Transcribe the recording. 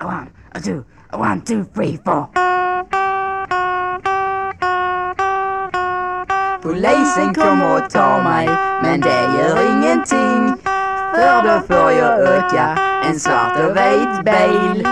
a one, a two, a one, two, three, four. Polisen kommer och tar mig, men det gör ingenting. För då får jag åka en svart och vit bil.